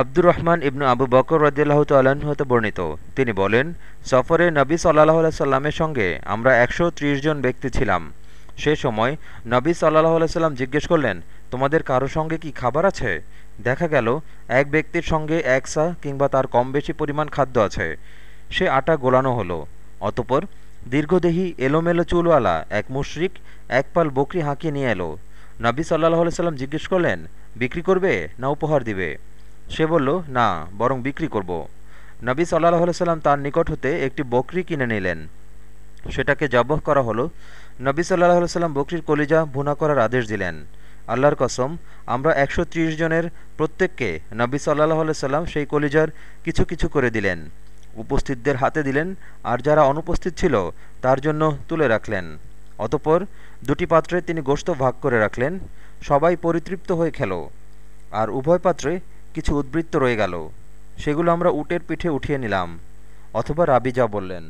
আব্দুর রহমান ইবনু আবু বকর রদিল্লাহ হতে বর্ণিত। তিনি বলেন, সফরে নবী সাল্লাহ সাল্লামের সঙ্গে আমরা একশো ত্রিশ জন ব্যক্তি ছিলাম। সে সময় নবী সাল্লাহ সাল্লাম জিজ্ঞেস করলেন, তোমাদের কারও সঙ্গে কি খাবার আছে? দেখা গেল, এক ব্যক্তির সঙ্গে এক সা কিংবা তার কম বেশি পরিমাণ খাদ্য আছে। সে আটা গোলানো হলো। অতপর দীর্ঘদেহী এলোমেলো চুলওয়ালা এক মুশরিক এক পাল বকরি হাঁকিয়ে নিয়ে এলো। নবী সাল্লাহ সাল্লাম জিজ্ঞেস করলেন, বিক্রি করবে না উপহার দিবে? সে বলল, না, বরং বিক্রি করব। নবী সাল্লাহ সাল্লাম তার নিকট হতে একটি বকরি কিনে নিলেন। সেটাকে জবহ করা হলো। নবী সাল্লাহ সাল্লাম বকরির কলিজা ভুনা করার আদেশ দিলেন। আল্লাহর কসম, আমরা একশো ত্রিশ জনের প্রত্যেককে নবী সাল্লাহ সাল্লাম সেই কলিজার কিছু কিছু করে দিলেন। উপস্থিতদের হাতে দিলেন আর যারা অনুপস্থিত ছিল তার জন্য তুলে রাখলেন। অতপর দুটি পাত্রে তিনি গোশত ভাগ করে রাখলেন। সবাই পরিতৃপ্ত হয়ে খেল। আর উভয় পাত্রে কিছু উদ্বৃত্ত রয়ে গেল। সেগুলো আমরা উটের পিঠে উঠিয়ে নিলাম অথবা রাবি যা বললেন।